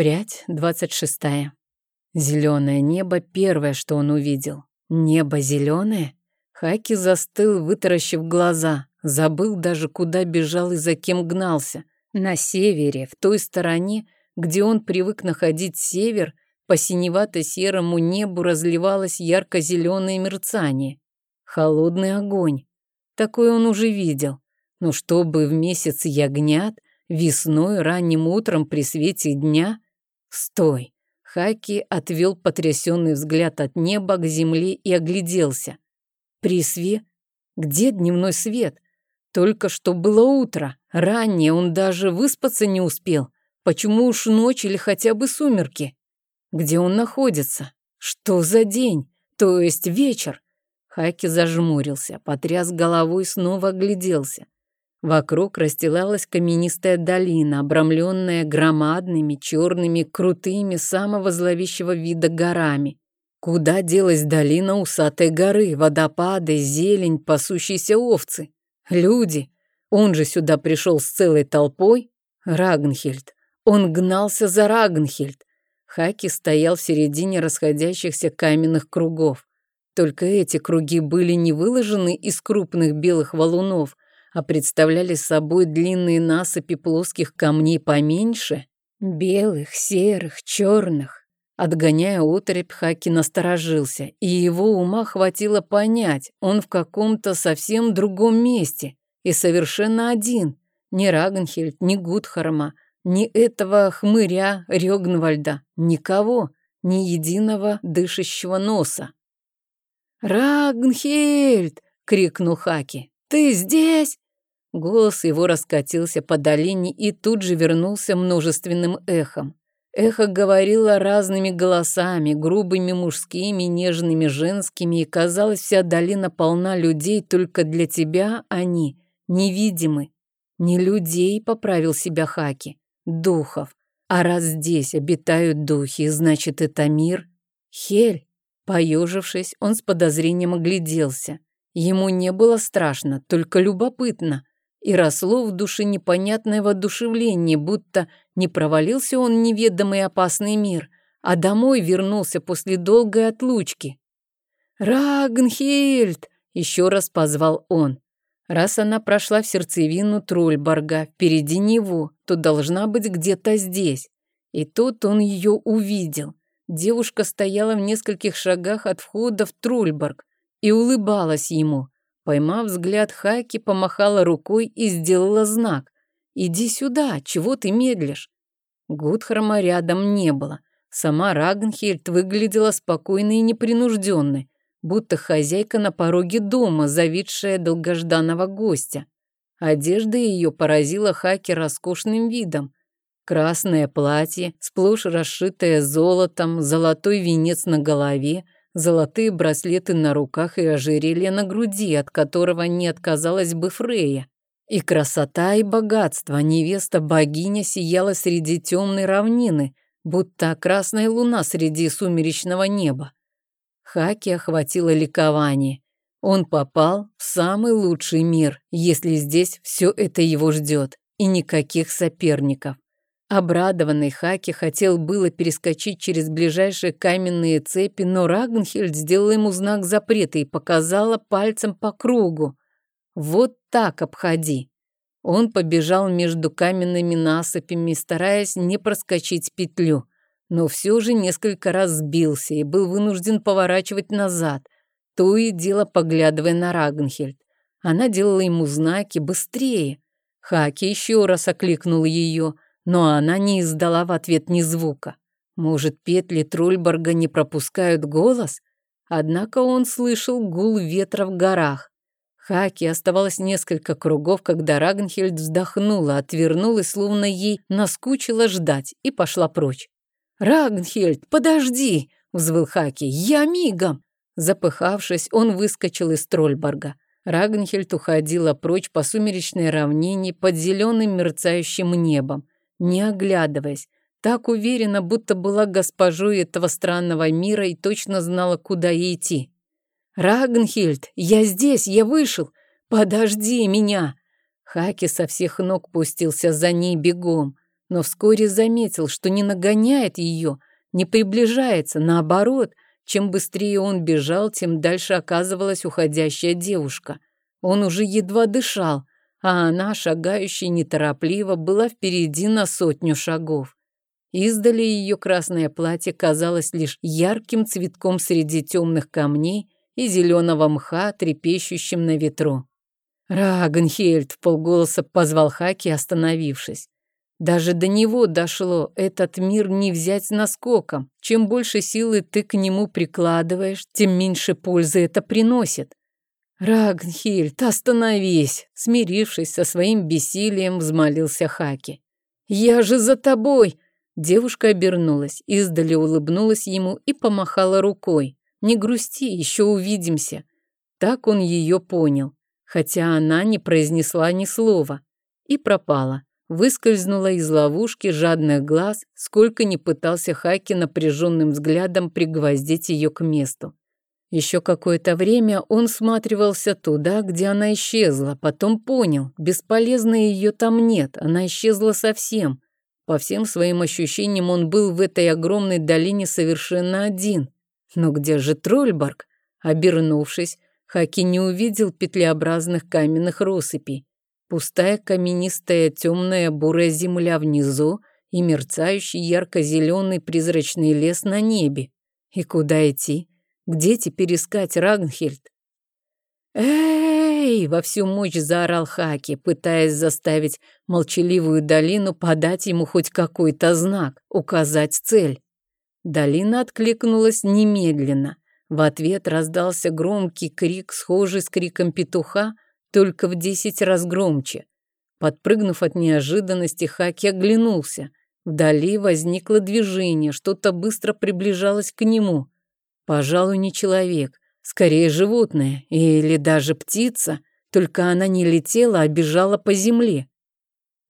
Прядь двадцать шестая. Зеленое небо первое, что он увидел. Небо зеленое? Хаки застыл, вытаращив глаза. Забыл даже, куда бежал и за кем гнался. На севере, в той стороне, где он привык находить север, по синевато-серому небу разливалось ярко-зеленое мерцание. Холодный огонь. Такой он уже видел. Но чтобы в месяц ягнят, весной, ранним утром при свете дня... Стой! Хаки отвел потрясенный взгляд от неба к земле и огляделся. Присве? Где дневной свет? Только что было утро. Ранее он даже выспаться не успел. Почему уж ночь или хотя бы сумерки? Где он находится? Что за день? То есть вечер? Хаки зажмурился, потряс головой, снова огляделся. Вокруг расстилалась каменистая долина, обрамленная громадными, черными, крутыми, самого зловещего вида горами. Куда делась долина усатой горы, водопады, зелень, пасущиеся овцы? Люди. Он же сюда пришел с целой толпой. Рагнхельд. Он гнался за Рагнхельд. Хаки стоял в середине расходящихся каменных кругов. Только эти круги были не выложены из крупных белых валунов, а представляли собой длинные насыпи плоских камней поменьше, белых, серых, черных. Отгоняя отрепь, Хаки насторожился, и его ума хватило понять, он в каком-то совсем другом месте и совершенно один. Ни Рагнхельд, ни Гудхарма, ни этого хмыря Рёгнвальда, никого, ни единого дышащего носа. «Рагнхельд!» — крикнул Хаки. «Ты здесь?» Голос его раскатился по долине и тут же вернулся множественным эхом. Эхо говорило разными голосами, грубыми мужскими, нежными женскими, и казалось, вся долина полна людей, только для тебя они невидимы. Не людей, поправил себя Хаки, духов. А раз здесь обитают духи, значит, это мир. Хель. Поежившись, он с подозрением огляделся. Ему не было страшно, только любопытно и росло в душе непонятное воодушевление, будто не провалился он неведомый опасный мир, а домой вернулся после долгой отлучки. «Рагнхильд!» — еще раз позвал он. Раз она прошла в сердцевину Трольборга, впереди него, то должна быть где-то здесь. И тут он ее увидел. Девушка стояла в нескольких шагах от входа в Трольборг и улыбалась ему. Поймав взгляд Хайки, помахала рукой и сделала знак. «Иди сюда, чего ты медлишь?» Гудхарма рядом не было. Сама Рагнхельд выглядела спокойной и непринужденной, будто хозяйка на пороге дома, завидшая долгожданного гостя. Одежда ее поразила Хаки роскошным видом. Красное платье, сплошь расшитое золотом, золотой венец на голове — золотые браслеты на руках и ожерелье на груди, от которого не отказалась бы Фрея. И красота, и богатство невеста-богиня сияла среди темной равнины, будто красная луна среди сумеречного неба. Хаки охватило ликование. Он попал в самый лучший мир, если здесь все это его ждет, и никаких соперников. Обрадованный Хаки хотел было перескочить через ближайшие каменные цепи, но Рагнхельд сделала ему знак запрета и показала пальцем по кругу. «Вот так обходи». Он побежал между каменными насыпями, стараясь не проскочить петлю, но все же несколько раз сбился и был вынужден поворачивать назад, то и дело поглядывая на Рагнхельд. Она делала ему знаки «быстрее». Хаки еще раз окликнул ее – но она не издала в ответ ни звука. Может, петли Трульборга не пропускают голос? Однако он слышал гул ветра в горах. Хаки оставалось несколько кругов, когда Рагнхельд вздохнула, отвернулась, словно ей наскучило ждать, и пошла прочь. «Рагнхельд, подожди!» — взвыл Хаки. «Я мигом!» Запыхавшись, он выскочил из Трольборга. Рагнхельд уходила прочь по сумеречной равнине под зеленым мерцающим небом не оглядываясь, так уверенно, будто была госпожой этого странного мира и точно знала, куда идти. «Рагнхильд, я здесь, я вышел! Подожди меня!» Хаки со всех ног пустился за ней бегом. но вскоре заметил, что не нагоняет ее, не приближается, наоборот, чем быстрее он бежал, тем дальше оказывалась уходящая девушка. Он уже едва дышал, а она, шагающая неторопливо, была впереди на сотню шагов. Издали ее красное платье казалось лишь ярким цветком среди темных камней и зеленого мха, трепещущим на ветру. «Рагнхельд!» — в полголоса позвал Хаки, остановившись. Даже до него дошло, этот мир не взять наскоком. Чем больше силы ты к нему прикладываешь, тем меньше пользы это приносит. «Рагнхильд, остановись!» Смирившись со своим бессилием, взмолился Хаки. «Я же за тобой!» Девушка обернулась, издали улыбнулась ему и помахала рукой. «Не грусти, еще увидимся». Так он ее понял, хотя она не произнесла ни слова. И пропала. Выскользнула из ловушки жадных глаз, сколько не пытался Хаки напряженным взглядом пригвоздить ее к месту. Еще какое-то время он всматривался туда, где она исчезла, потом понял, бесполезно ее там нет, она исчезла совсем. По всем своим ощущениям он был в этой огромной долине совершенно один. Но где же Трольборг? Обернувшись, Хаки не увидел петлеобразных каменных россыпей. Пустая каменистая темная бурая земля внизу и мерцающий ярко-зеленый призрачный лес на небе. И куда идти? Где теперь искать Рагнхельд? «Эй!» — во всю мощь заорал Хаки, пытаясь заставить молчаливую долину подать ему хоть какой-то знак, указать цель. Долина откликнулась немедленно. В ответ раздался громкий крик, схожий с криком петуха, только в десять раз громче. Подпрыгнув от неожиданности, Хаки оглянулся. Вдали возникло движение, что-то быстро приближалось к нему. Пожалуй, не человек, скорее животное или даже птица, только она не летела, а бежала по земле.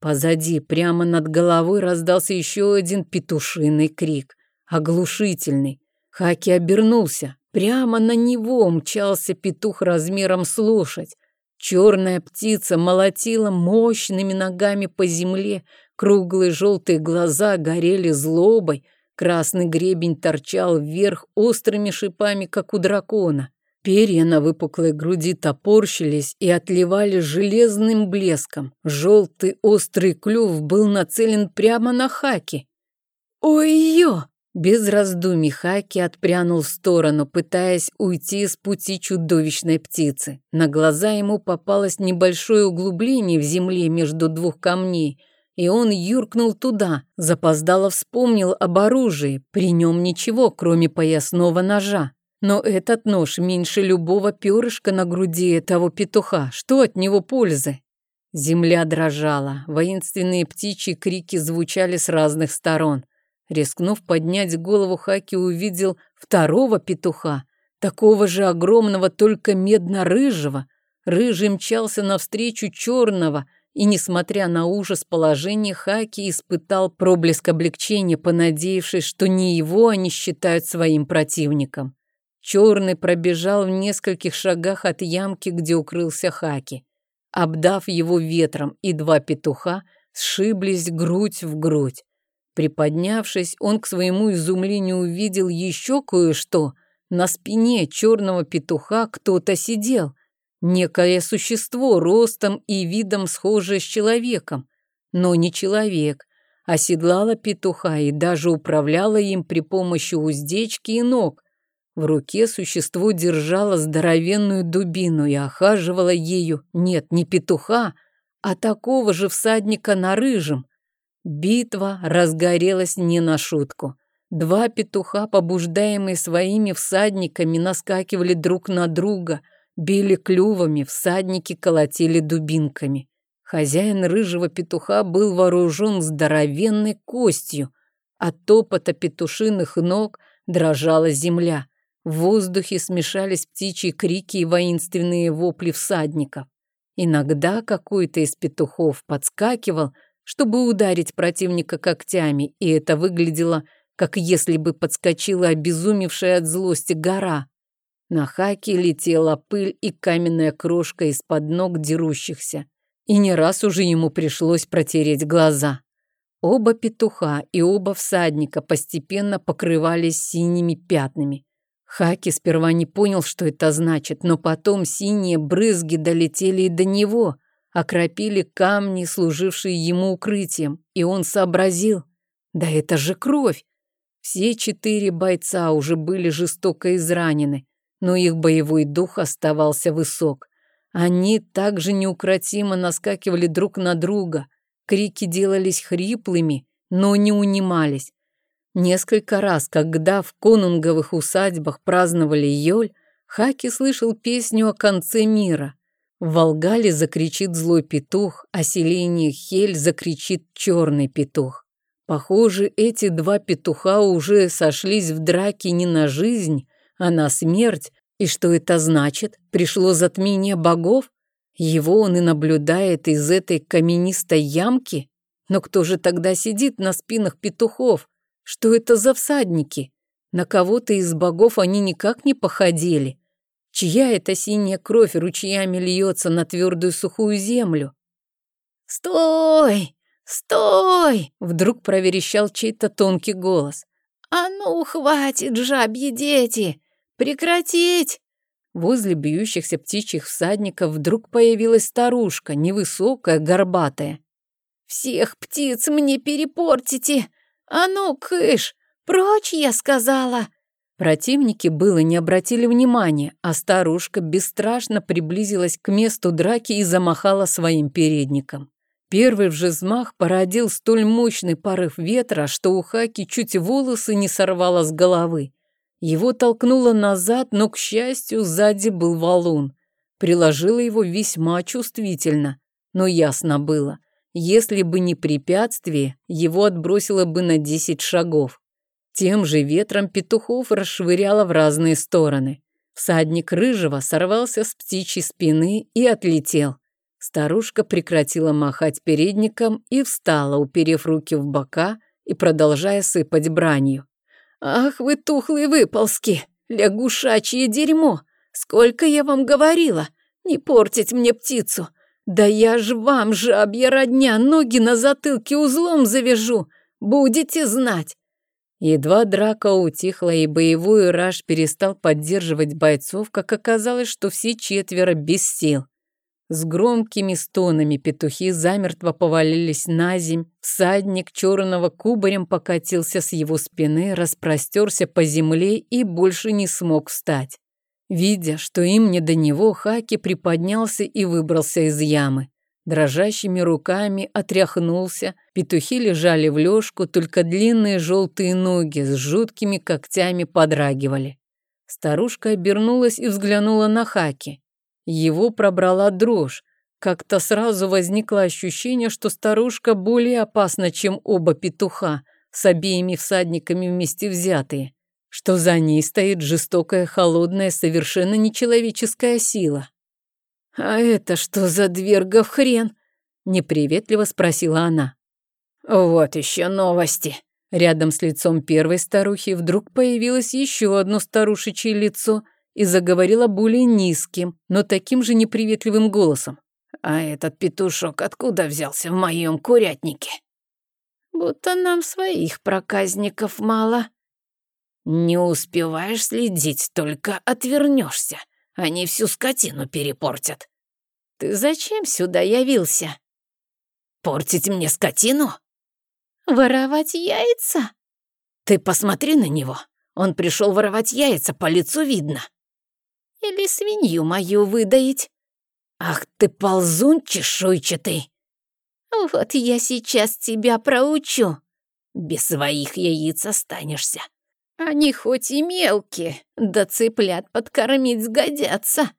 Позади, прямо над головой, раздался еще один петушиный крик, оглушительный. Хаки обернулся. Прямо на него мчался петух размером с лошадь. Черная птица молотила мощными ногами по земле, круглые желтые глаза горели злобой, Красный гребень торчал вверх острыми шипами, как у дракона. Перья на выпуклой груди топорщились и отливали железным блеском. Желтый острый клюв был нацелен прямо на Хаки. «Ой-ё!» Без раздумий Хаки отпрянул в сторону, пытаясь уйти с пути чудовищной птицы. На глаза ему попалось небольшое углубление в земле между двух камней – и он юркнул туда, запоздало вспомнил об оружии, при нем ничего, кроме поясного ножа. Но этот нож меньше любого перышка на груди этого петуха, что от него пользы? Земля дрожала, воинственные птичьи крики звучали с разных сторон. Рискнув поднять голову, Хаки увидел второго петуха, такого же огромного, только медно-рыжего. Рыжий мчался навстречу черного – и, несмотря на ужас положения, Хаки испытал проблеск облегчения, понадеявшись, что не его они считают своим противником. Черный пробежал в нескольких шагах от ямки, где укрылся Хаки. Обдав его ветром, и два петуха сшиблись грудь в грудь. Приподнявшись, он к своему изумлению увидел еще кое-что. На спине черного петуха кто-то сидел. Некое существо ростом и видом схожее с человеком, но не человек, оседлала петуха и даже управляла им при помощи уздечки и ног. В руке существо держало здоровенную дубину и охаживало ею, нет, не петуха, а такого же всадника на рыжем. Битва разгорелась не на шутку. Два петуха, побуждаемые своими всадниками, наскакивали друг на друга – Били клювами, всадники колотили дубинками. Хозяин рыжего петуха был вооружен здоровенной костью. От топота петушиных ног дрожала земля. В воздухе смешались птичьи крики и воинственные вопли всадников. Иногда какой-то из петухов подскакивал, чтобы ударить противника когтями, и это выглядело, как если бы подскочила обезумевшая от злости гора. На хаке летела пыль и каменная крошка из-под ног дерущихся. И не раз уже ему пришлось протереть глаза. Оба петуха и оба всадника постепенно покрывались синими пятнами. Хаки сперва не понял, что это значит, но потом синие брызги долетели и до него, окропили камни, служившие ему укрытием, и он сообразил. Да это же кровь! Все четыре бойца уже были жестоко изранены, но их боевой дух оставался высок. Они также неукротимо наскакивали друг на друга. Крики делались хриплыми, но не унимались. Несколько раз, когда в конунговых усадьбах праздновали Йоль, Хаки слышал песню о конце мира. В Волгале закричит злой петух, а селение Хель закричит черный петух. Похоже, эти два петуха уже сошлись в драке не на жизнь, а на смерть. И что это значит? Пришло затмение богов? Его он и наблюдает из этой каменистой ямки? Но кто же тогда сидит на спинах петухов? Что это за всадники? На кого-то из богов они никак не походили. Чья это синяя кровь ручьями льется на твердую сухую землю? «Стой! Стой!» — вдруг проверещал чей-то тонкий голос. «А ну, хватит, жабьи дети! Прекратить!» Возле бьющихся птичьих всадников вдруг появилась старушка, невысокая, горбатая. «Всех птиц мне перепортите! «А ну, кыш! Прочь, я сказала!» Противники было не обратили внимания, а старушка бесстрашно приблизилась к месту драки и замахала своим передником. Первый взмах породил столь мощный порыв ветра, что у Хаки чуть волосы не сорвало с головы. Его толкнуло назад, но, к счастью, сзади был валун. Приложила его весьма чувствительно, но ясно было — если бы не препятствие, его отбросило бы на десять шагов. Тем же ветром петухов расшвыряло в разные стороны. Всадник рыжего сорвался с птичьей спины и отлетел. Старушка прекратила махать передником и встала, уперев руки в бока и продолжая сыпать бранью. «Ах вы тухлые выползки! Лягушачье дерьмо! Сколько я вам говорила! Не портить мне птицу! «Да я ж вам, жабья родня, ноги на затылке узлом завяжу! Будете знать!» Едва драка утихла и боевой раж перестал поддерживать бойцов, как оказалось, что все четверо без сил. С громкими стонами петухи замертво повалились на земь, всадник черного кубарем покатился с его спины, распростерся по земле и больше не смог встать. Видя, что им не до него, Хаки приподнялся и выбрался из ямы. Дрожащими руками отряхнулся, петухи лежали в лёжку, только длинные желтые ноги с жуткими когтями подрагивали. Старушка обернулась и взглянула на Хаки. Его пробрала дрожь. Как-то сразу возникло ощущение, что старушка более опасна, чем оба петуха, с обеими всадниками вместе взятые что за ней стоит жестокая, холодная, совершенно нечеловеческая сила. «А это что за двергов хрен?» — неприветливо спросила она. «Вот еще новости!» Рядом с лицом первой старухи вдруг появилось еще одно старушечье лицо и заговорила более низким, но таким же неприветливым голосом. «А этот петушок откуда взялся в моем курятнике?» «Будто нам своих проказников мало», не успеваешь следить, только отвернешься. Они всю скотину перепортят. Ты зачем сюда явился? Портить мне скотину? Воровать яйца? Ты посмотри на него. Он пришел воровать яйца, по лицу видно. Или свинью мою выдаить. Ах ты ползун чешуйчатый. Вот я сейчас тебя проучу. Без своих яиц останешься. Они хоть и мелкие, да цыплят подкормить сгодятся.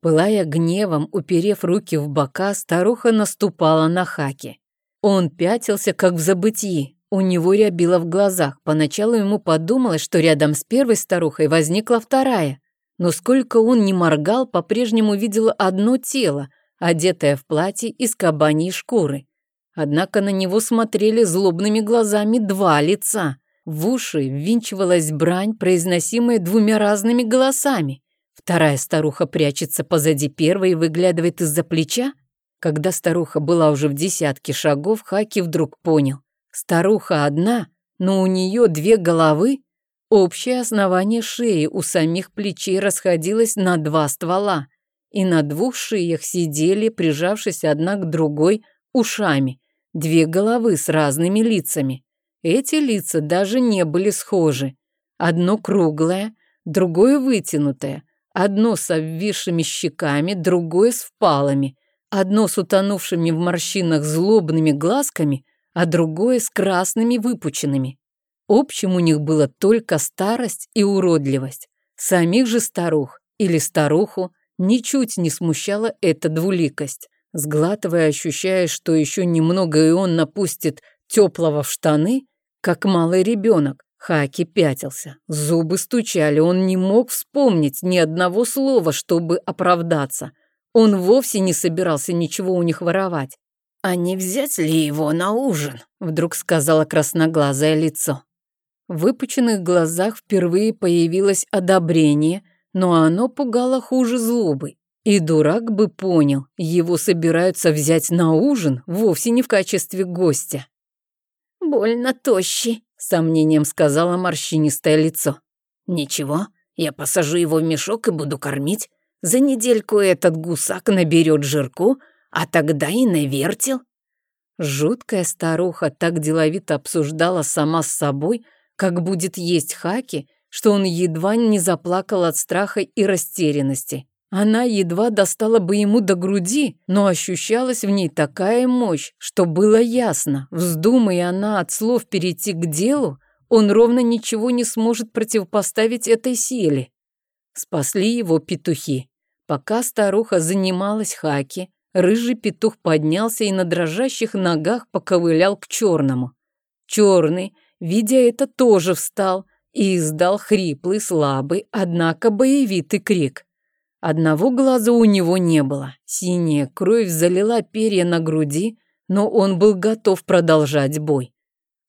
Пылая гневом, уперев руки в бока, старуха наступала на хаки. Он пятился, как в забытии. У него рябило в глазах. Поначалу ему подумалось, что рядом с первой старухой возникла вторая. Но сколько он не моргал, по-прежнему видел одно тело, одетое в платье из кабаньей шкуры. Однако на него смотрели злобными глазами два лица. В уши ввинчивалась брань, произносимая двумя разными голосами. Вторая старуха прячется позади первой и выглядывает из-за плеча. Когда старуха была уже в десятке шагов, Хаки вдруг понял. Старуха одна, но у нее две головы. Общее основание шеи у самих плечей расходилось на два ствола, и на двух шеях сидели, прижавшись одна к другой, ушами, две головы с разными лицами. Эти лица даже не были схожи. Одно круглое, другое вытянутое, одно с обвисшими щеками, другое с впалами, одно с утонувшими в морщинах злобными глазками, а другое с красными выпученными. Общим у них было только старость и уродливость. Самих же старух или старуху ничуть не смущала эта двуликость. Сглатывая, ощущая, что еще немного и он напустит теплого в штаны, как малый ребенок, Хаки пятился. Зубы стучали, он не мог вспомнить ни одного слова, чтобы оправдаться. Он вовсе не собирался ничего у них воровать. «А не взять ли его на ужин?» Вдруг сказала красноглазое лицо. В выпученных глазах впервые появилось одобрение, но оно пугало хуже злобы. И дурак бы понял, его собираются взять на ужин вовсе не в качестве гостя. «Больно тощий», — сомнением сказала морщинистое лицо. «Ничего, я посажу его в мешок и буду кормить. За недельку этот гусак наберет жирку, а тогда и навертел». Жуткая старуха так деловито обсуждала сама с собой, как будет есть хаки, что он едва не заплакал от страха и растерянности. Она едва достала бы ему до груди, но ощущалась в ней такая мощь, что было ясно, вздумая она от слов перейти к делу, он ровно ничего не сможет противопоставить этой силе. Спасли его петухи. Пока старуха занималась хаки, рыжий петух поднялся и на дрожащих ногах поковылял к черному. Черный, видя это, тоже встал и издал хриплый, слабый, однако боевитый крик. Одного глаза у него не было. Синяя кровь залила перья на груди, но он был готов продолжать бой.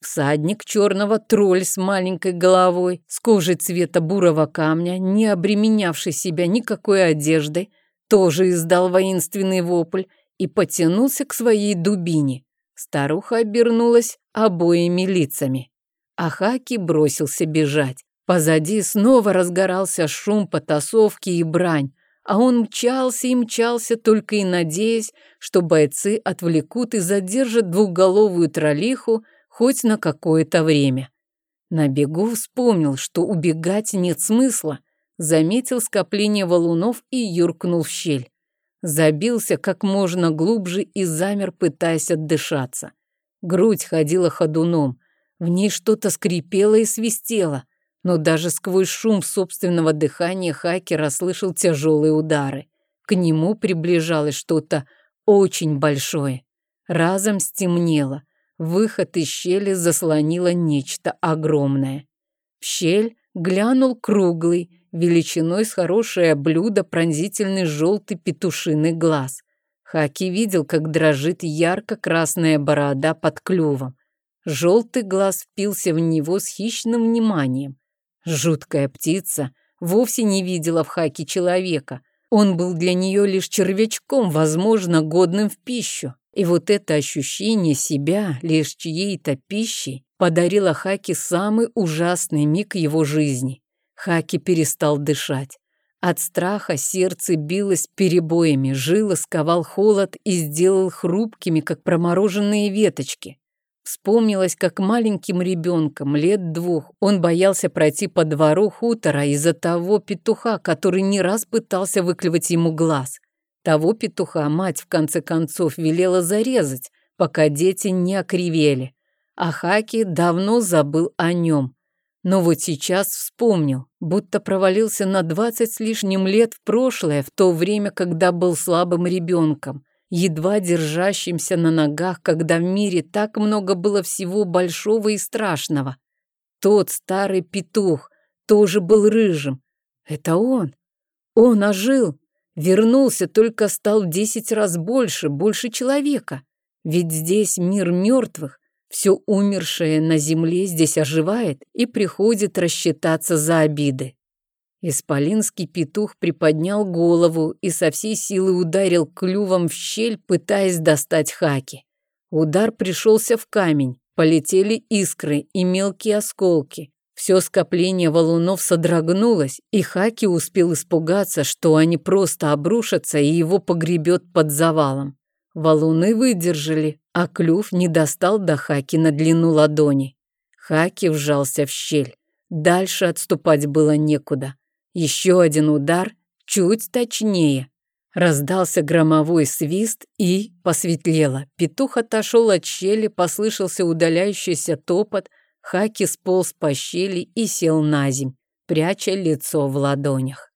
Всадник черного тролль с маленькой головой, с кожей цвета бурого камня, не обременявший себя никакой одеждой, тоже издал воинственный вопль и потянулся к своей дубине. Старуха обернулась обоими лицами. Ахаки бросился бежать. Позади снова разгорался шум потасовки и брань, а он мчался и мчался, только и надеясь, что бойцы отвлекут и задержат двухголовую троллиху хоть на какое-то время. На бегу вспомнил, что убегать нет смысла, заметил скопление валунов и юркнул в щель. Забился как можно глубже и замер, пытаясь отдышаться. Грудь ходила ходуном, в ней что-то скрипело и свистело, но даже сквозь шум собственного дыхания Хаки расслышал тяжелые удары. К нему приближалось что-то очень большое. Разом стемнело. Выход из щели заслонило нечто огромное. В щель глянул круглый, величиной с хорошее блюдо пронзительный желтый петушиный глаз. Хаки видел, как дрожит ярко-красная борода под клювом. Желтый глаз впился в него с хищным вниманием. Жуткая птица вовсе не видела в Хаке человека. Он был для нее лишь червячком, возможно, годным в пищу. И вот это ощущение себя лишь чьей-то пищей подарило Хаке самый ужасный миг его жизни. Хаки перестал дышать. От страха сердце билось перебоями, жило сковал холод и сделал хрупкими, как промороженные веточки. Вспомнилось, как маленьким ребенком, лет двух, он боялся пройти по двору хутора из-за того петуха, который не раз пытался выклевать ему глаз. Того петуха мать в конце концов велела зарезать, пока дети не окривели. А Хаки давно забыл о нем. Но вот сейчас вспомнил, будто провалился на двадцать с лишним лет в прошлое, в то время, когда был слабым ребенком едва держащимся на ногах, когда в мире так много было всего большого и страшного. Тот старый петух тоже был рыжим. Это он. Он ожил, вернулся, только стал десять раз больше, больше человека. Ведь здесь мир мертвых, все умершее на земле здесь оживает и приходит рассчитаться за обиды. Исполинский петух приподнял голову и со всей силы ударил клювом в щель, пытаясь достать хаки. Удар пришелся в камень, Полетели искры и мелкие осколки. Все скопление валунов содрогнулось, и Хаки успел испугаться, что они просто обрушатся и его погребет под завалом. Валуны выдержали, а клюв не достал до Хаки на длину ладони. Хаки вжался в щель. Дальше отступать было некуда. Еще один удар, чуть точнее. Раздался громовой свист и посветлело. Петух отошел от щели, послышался удаляющийся топот. Хаки сполз по щели и сел на земь, пряча лицо в ладонях.